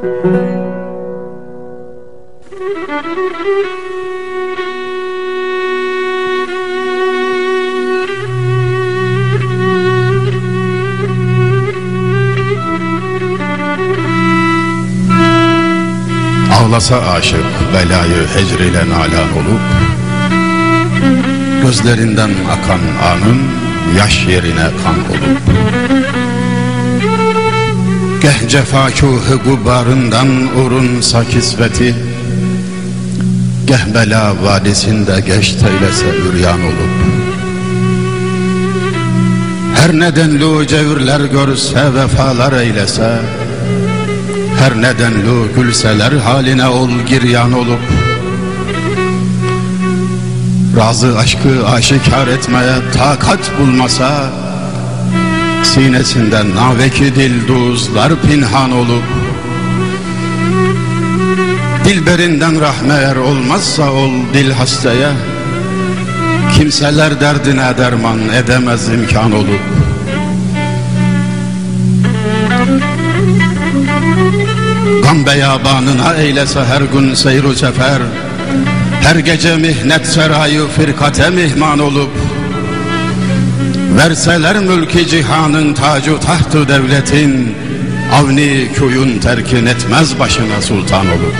Ağlasa aşık belayı hecrile nalan olup Gözlerinden akan anın yaş yerine kan olup Geh cefakuhu gubarından urunsa kisveti Geh bela vadisinde geç teylese üryan olup. Her nedenli cevürler görse vefalar eylese her nedenli gülseler haline ol giryan olup. Razı aşkı aşikar etmeye takat bulmasa Sinesinden naveki dilduzlar pinhan olup Dilberinden rahmeyer olmazsa ol dil hastaya Kimseler derdine derman edemez imkan olup. Gam beyabanına eylese her gün seyru sefer Her gece mihnet serayı firkate mihman olup Verseler mülki cihanın tacu tahtı devletin Avni köyün terkin etmez başına sultan olup